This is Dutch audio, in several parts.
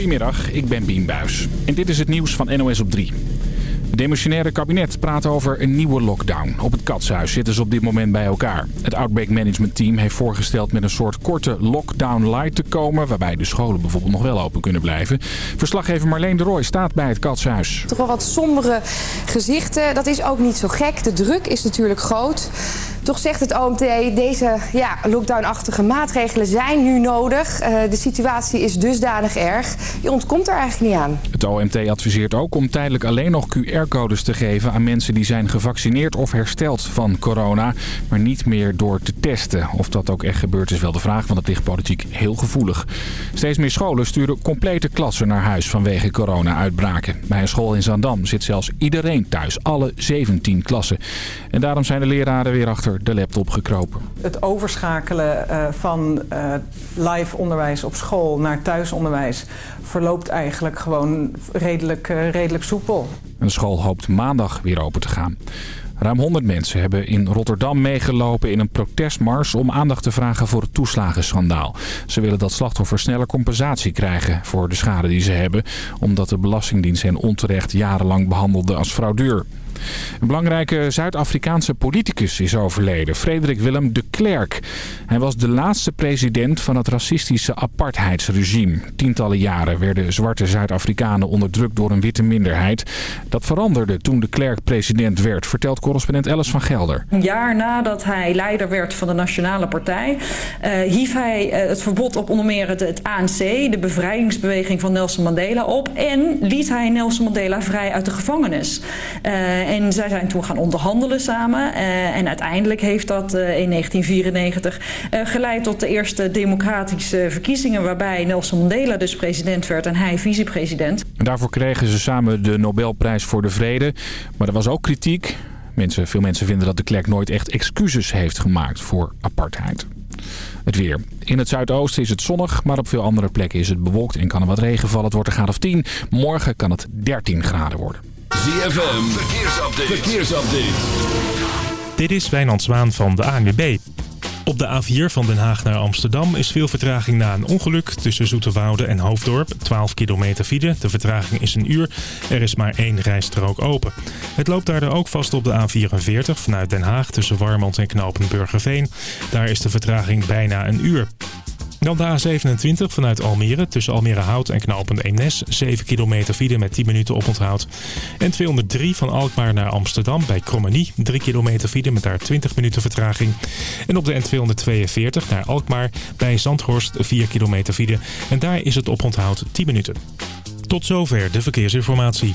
Goedemiddag, ik ben Bien Buis. En dit is het nieuws van NOS op 3. Het demissionaire kabinet praat over een nieuwe lockdown. Op het Katshuis zitten ze op dit moment bij elkaar. Het Outbreak Management Team heeft voorgesteld met een soort korte lockdown light te komen... waarbij de scholen bijvoorbeeld nog wel open kunnen blijven. Verslaggever Marleen de Rooij staat bij het Katshuis. Toch wel wat sombere gezichten. Dat is ook niet zo gek. De druk is natuurlijk groot. Toch zegt het OMT, deze ja, lockdown-achtige maatregelen zijn nu nodig. Uh, de situatie is dusdanig erg. Je ontkomt er eigenlijk niet aan. Het OMT adviseert ook om tijdelijk alleen nog QR-codes te geven aan mensen die zijn gevaccineerd of hersteld van corona. Maar niet meer door te testen. Of dat ook echt gebeurt is wel de vraag, want het ligt politiek heel gevoelig. Steeds meer scholen sturen complete klassen naar huis vanwege corona-uitbraken. Bij een school in Zandam zit zelfs iedereen thuis, alle 17 klassen. En daarom zijn de leraren weer achter de laptop gekropen. Het overschakelen uh, van uh, live onderwijs op school naar thuisonderwijs verloopt eigenlijk gewoon redelijk, uh, redelijk soepel. De school hoopt maandag weer open te gaan. Ruim 100 mensen hebben in Rotterdam meegelopen in een protestmars om aandacht te vragen voor het toeslagenschandaal. Ze willen dat slachtoffers sneller compensatie krijgen voor de schade die ze hebben, omdat de Belastingdienst hen onterecht jarenlang behandelde als fraudeur. Een belangrijke Zuid-Afrikaanse politicus is overleden, Frederik Willem de Klerk. Hij was de laatste president van het racistische apartheidsregime. Tientallen jaren werden zwarte Zuid-Afrikanen onderdrukt door een witte minderheid. Dat veranderde toen de Klerk president werd, vertelt correspondent Ellis van Gelder. Een jaar nadat hij leider werd van de Nationale Partij... Uh, hief hij uh, het verbod op onder meer het, ANC, de bevrijdingsbeweging van Nelson Mandela, op... en liet hij Nelson Mandela vrij uit de gevangenis. Uh, en zij zijn toen gaan onderhandelen samen. Uh, en uiteindelijk heeft dat uh, in 1994 uh, geleid tot de eerste democratische verkiezingen... waarbij Nelson Mandela dus president werd en hij vicepresident. En daarvoor kregen ze samen de Nobelprijs voor de Vrede. Maar er was ook kritiek. Mensen, veel mensen vinden dat de Klerk nooit echt excuses heeft gemaakt voor apartheid. Het weer. In het zuidoosten is het zonnig, maar op veel andere plekken is het bewolkt en kan er wat regen vallen. Het wordt een graad of 10. Morgen kan het 13 graden worden. ZFM, verkeersupdate. verkeersupdate. Dit is Wijnand Zwaan van de ANWB. Op de A4 van Den Haag naar Amsterdam is veel vertraging na een ongeluk tussen Zoeterwoude en Hoofddorp. 12 kilometer file, de vertraging is een uur. Er is maar één rijstrook open. Het loopt daardoor ook vast op de A44 vanuit Den Haag tussen Warmond en Knopenburgerveen. Daar is de vertraging bijna een uur. Dan de A27 vanuit Almere tussen Almere Hout en knooppunt Eemnes. 7 kilometer file met 10 minuten oponthoud. En 203 van Alkmaar naar Amsterdam bij Krommenie. 3 kilometer file met daar 20 minuten vertraging. En op de N242 naar Alkmaar bij Zandhorst 4 kilometer file. En daar is het oponthoud 10 minuten. Tot zover de verkeersinformatie.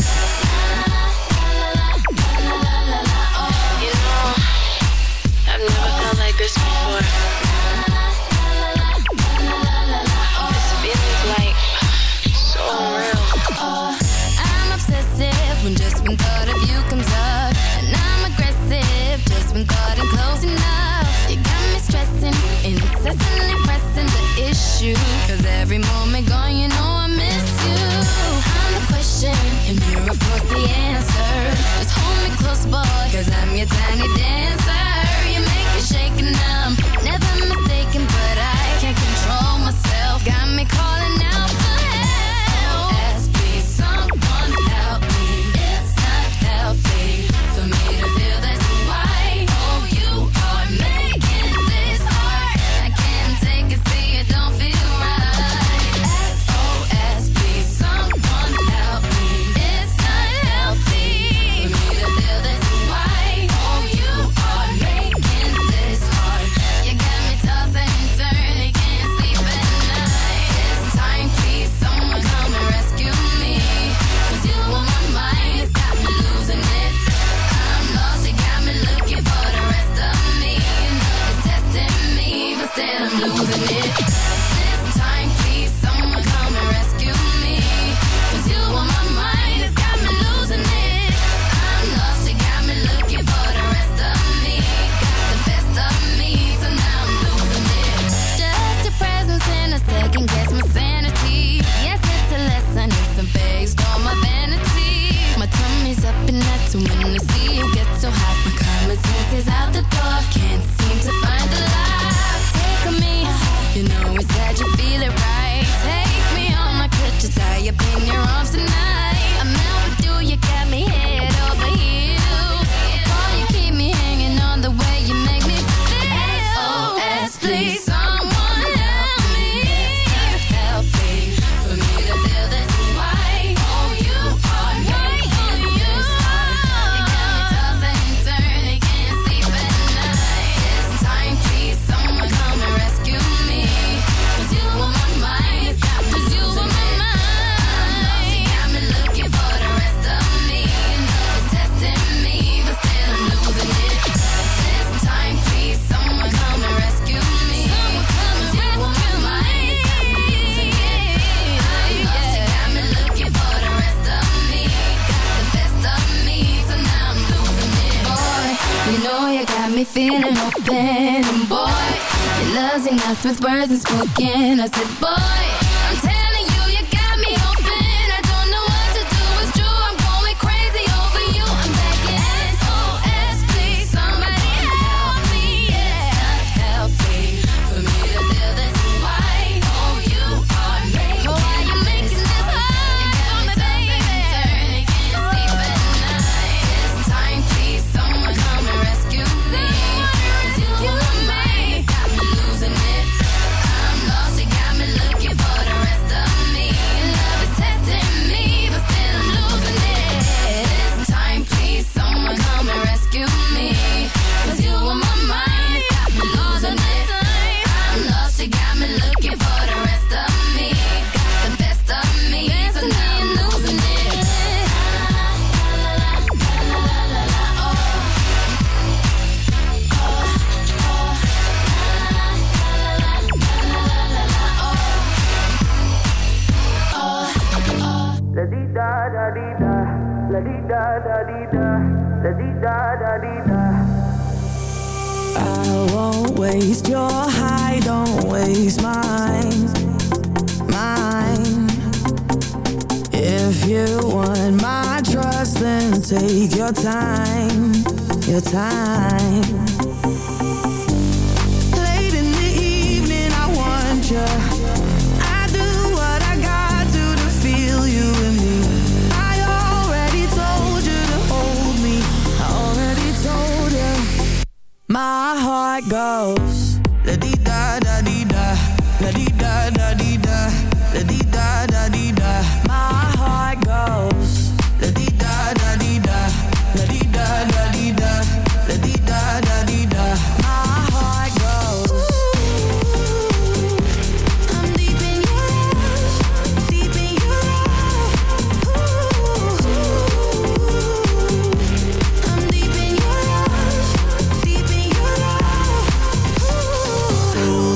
losing it.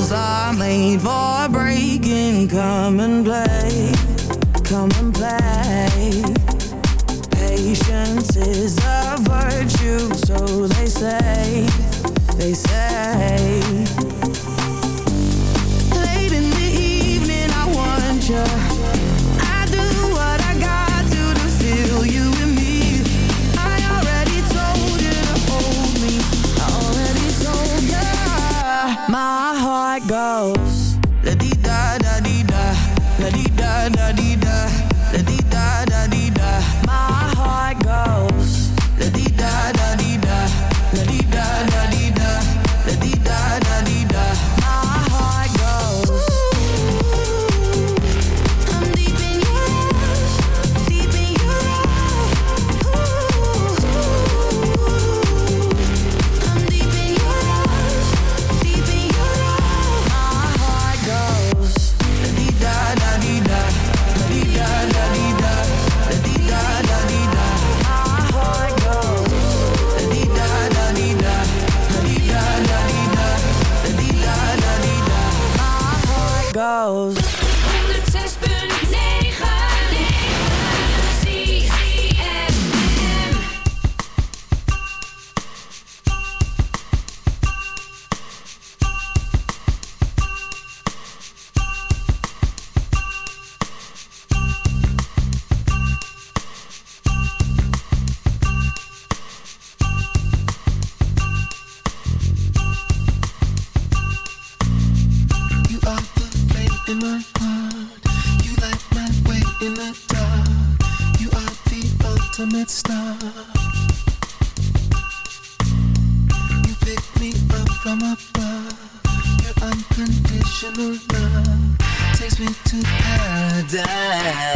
rules are made for breaking. Come and play, come and play. Patience is a virtue, so they say, they say. Late in the evening, I want you. go can't. You pick me up from above. Your unconditional love takes me to paradise.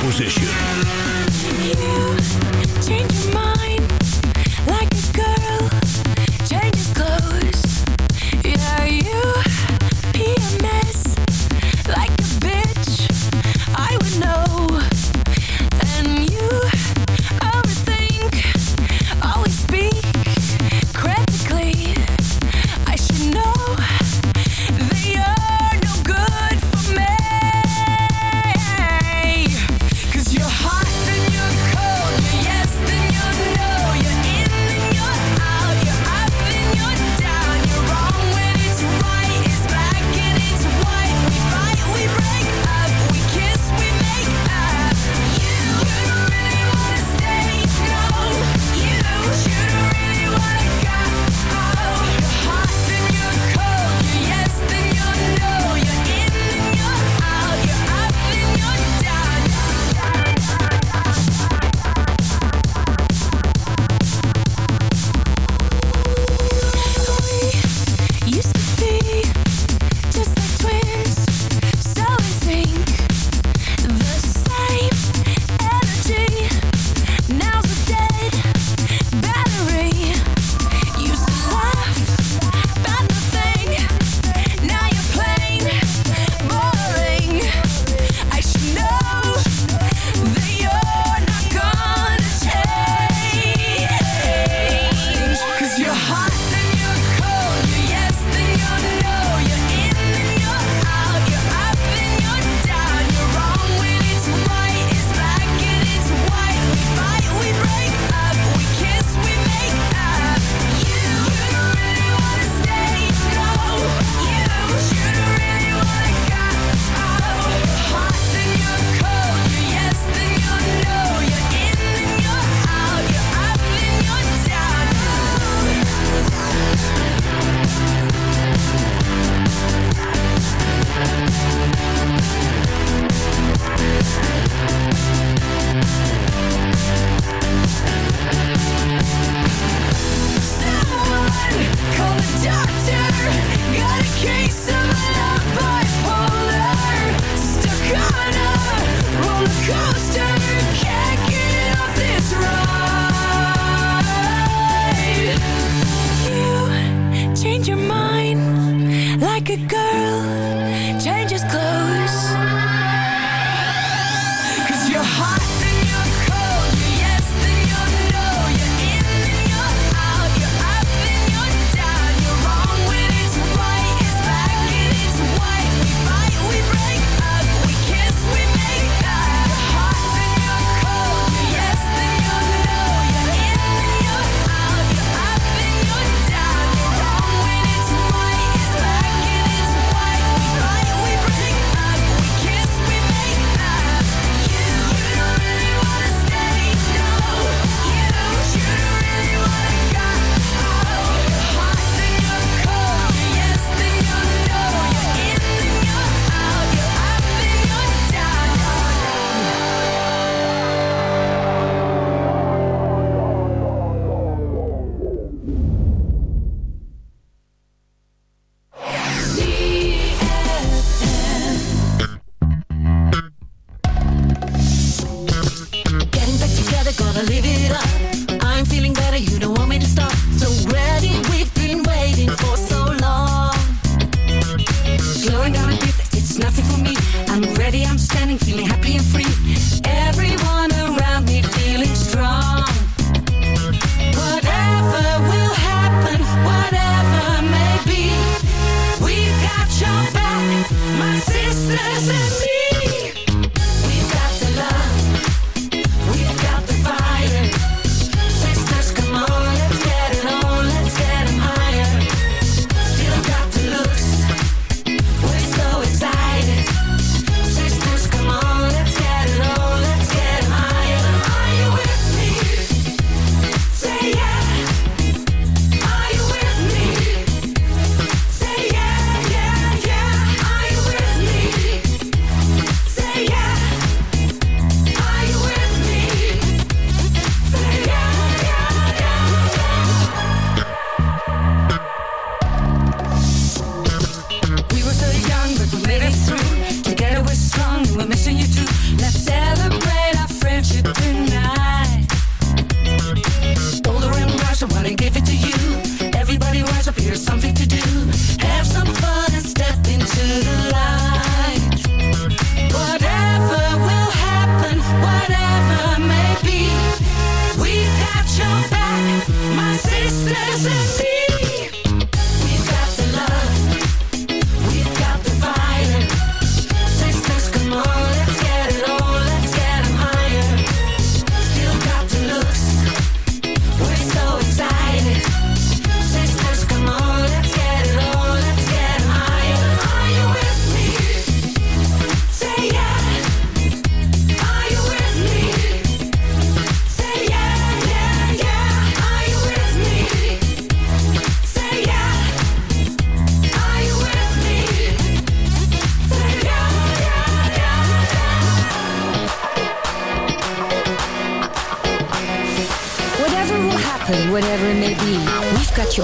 Position.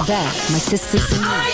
Back, my sisters and me.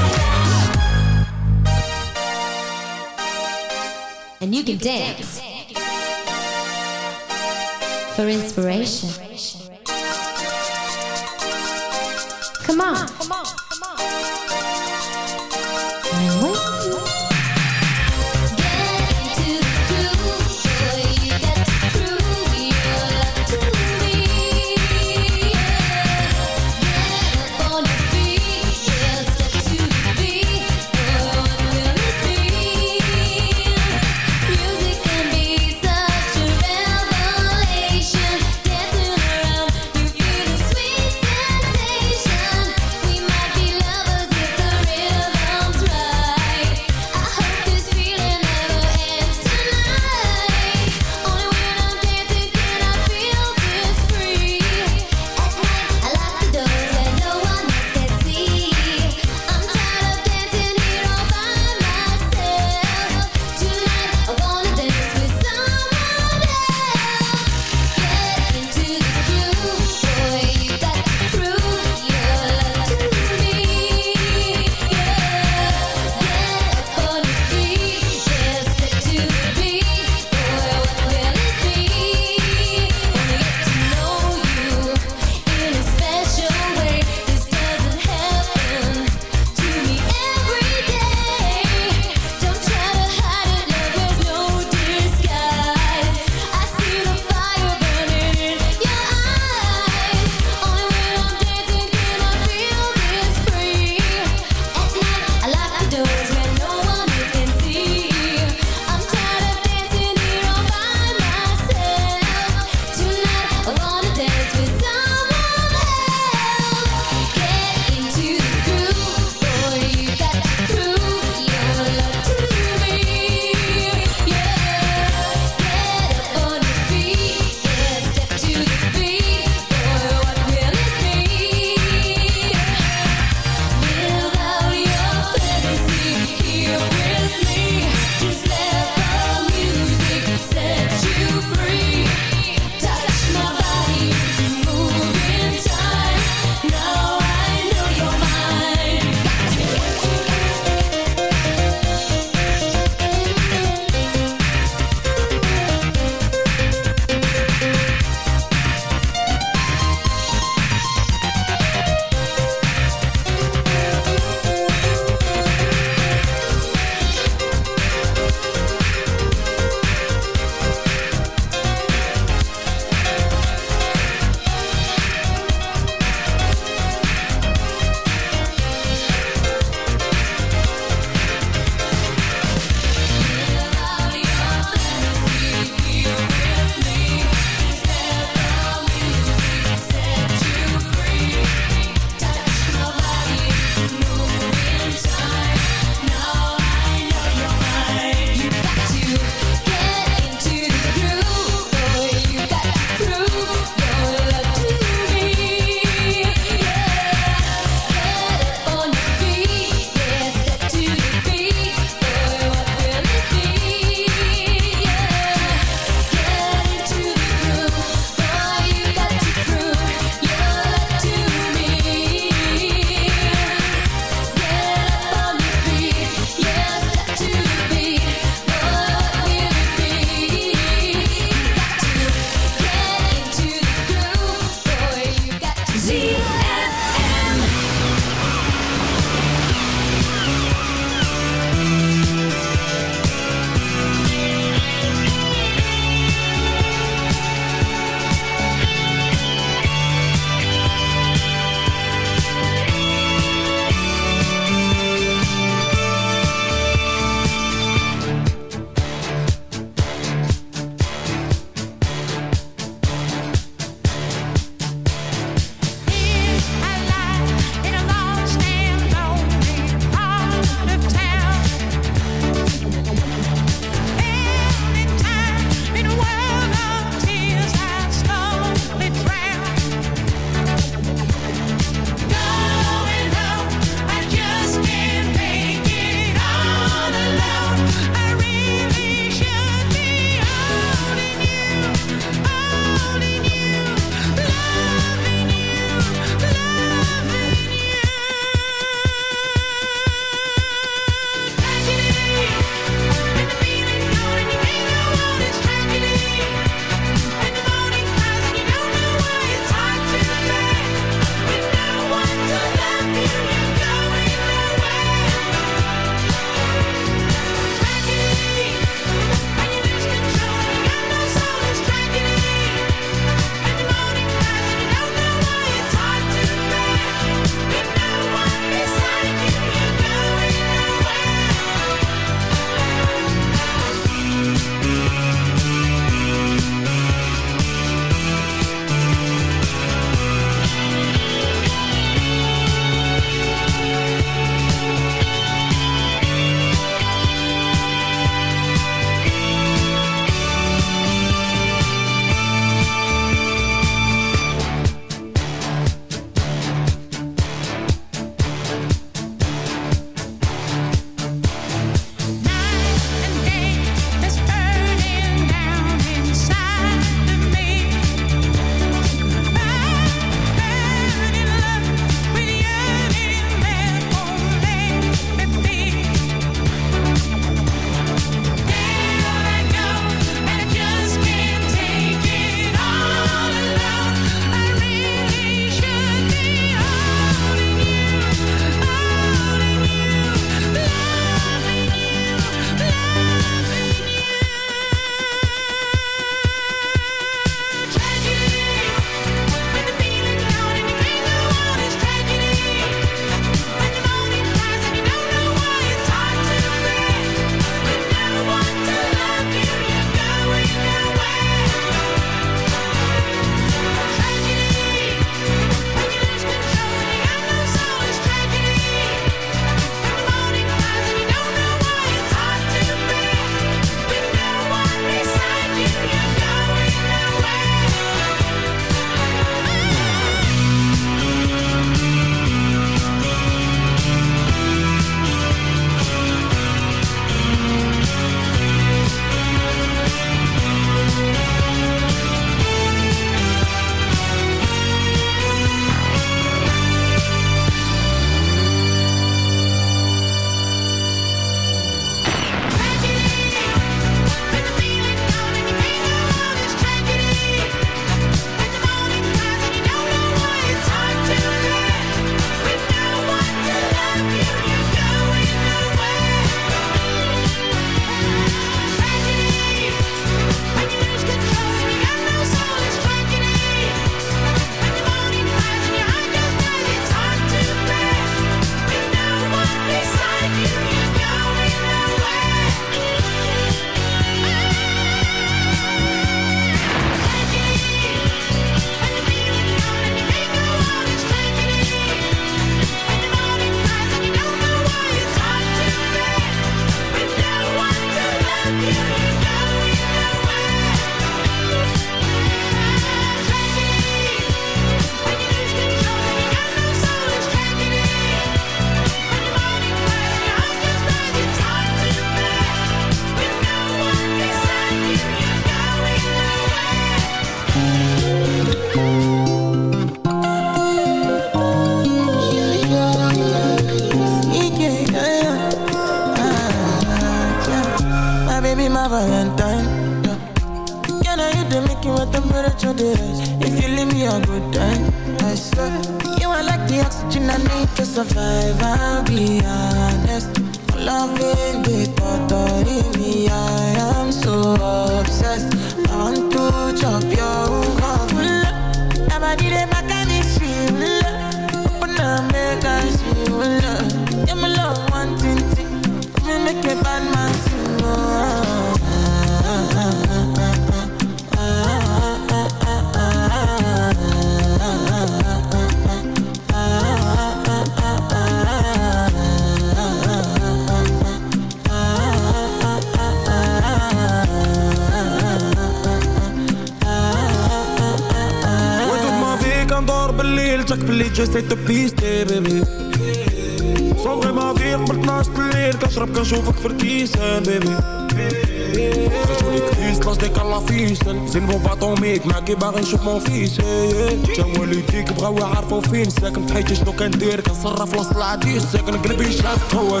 باغي نشوف مون فيس. إيه، تا هو اللي يديك بغاو يعرفوا فين. ساكن بحيت شنو كندير؟ كنصرف وسط العديد. ساكن قلبي شاف هو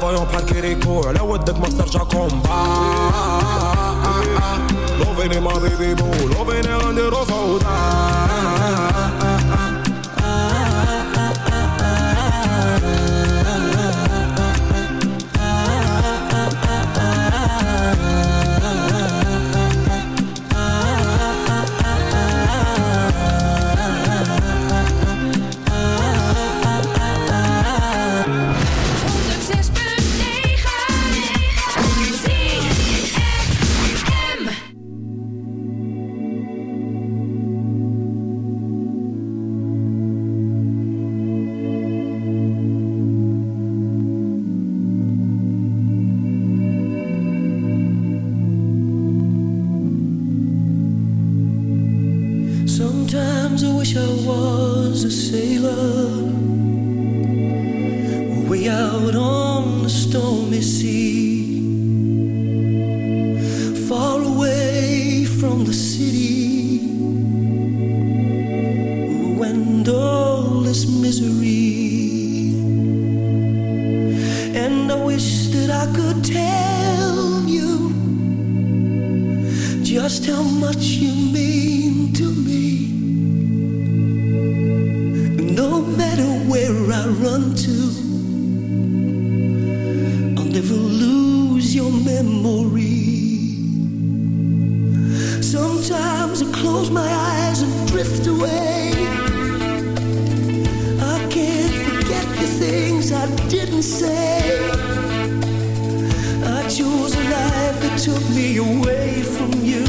فايون بحال كيريكو على ودك ما ترجع كومبا لوفيني ماضي ديبو لوفيني غنديرو فوضى life that took me away from you.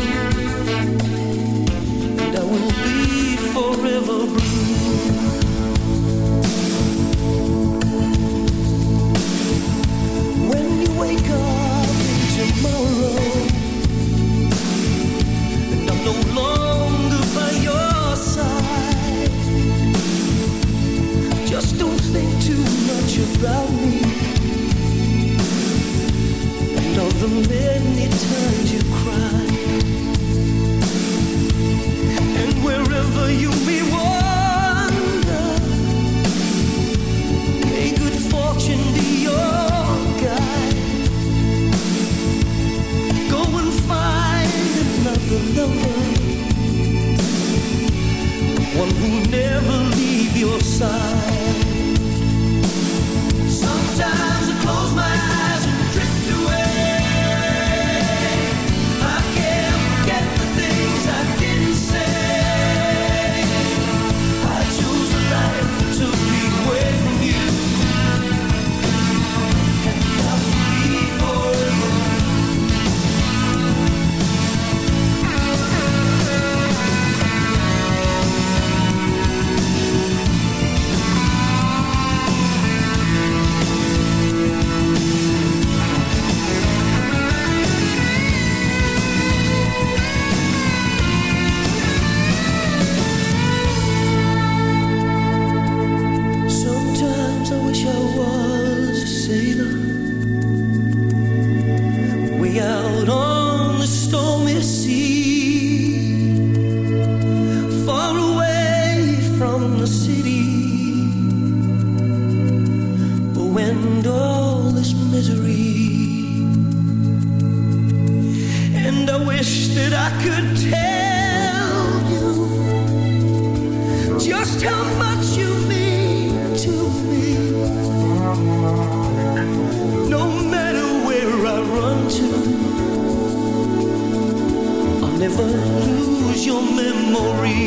the city. But when all this misery, and I wish that I could tell you just how much you mean to me. No matter where I run to, I'll never lose your memory.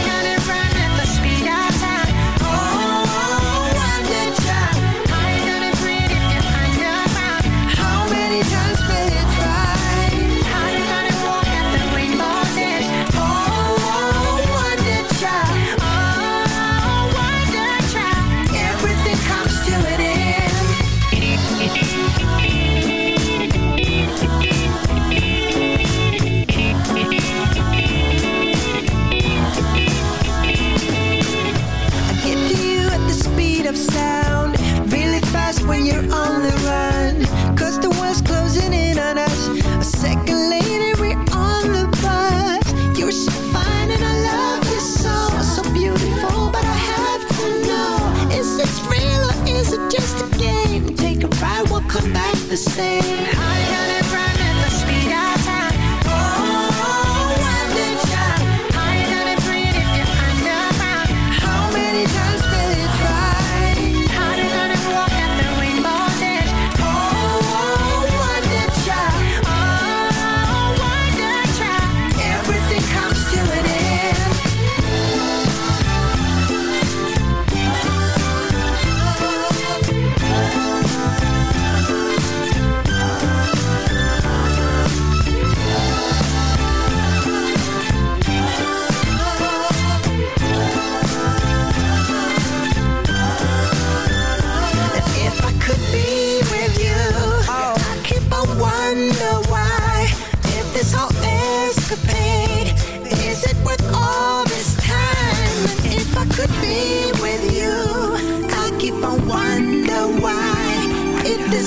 say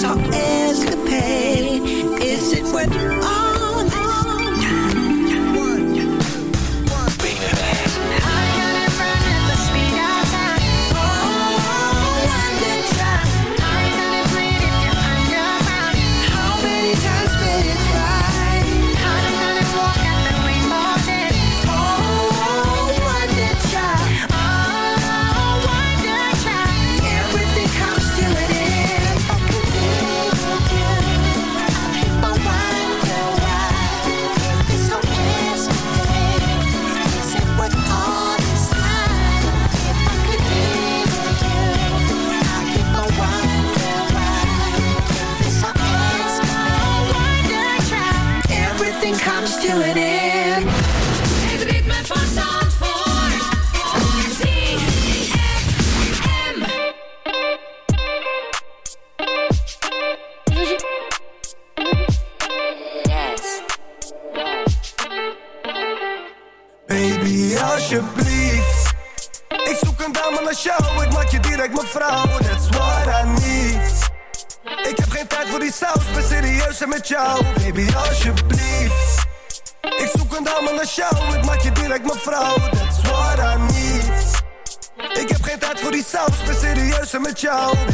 talk. Serieus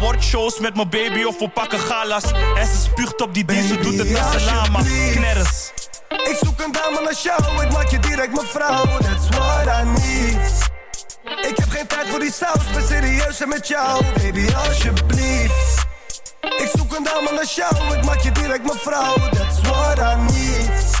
Awardshows met mijn baby of we pakken galas. En ze spuugt op die die, ze doet het met z'n lama. Knerres. Ik zoek een dame naar jou, ik maak je direct mijn vrouw. That's what I need. Ik heb geen tijd voor die saus, ben serieus en met jou. Baby, alsjeblieft. Ik zoek een dame naar jou, ik maak je direct mijn vrouw. That's what I need.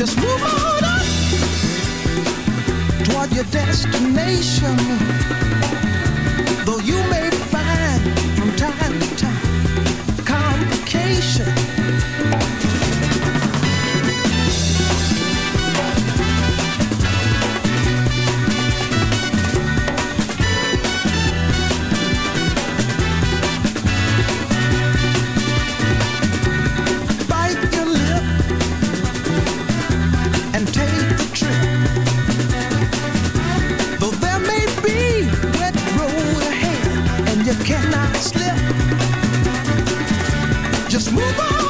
Just move on up toward your destination. Though you may Whoa.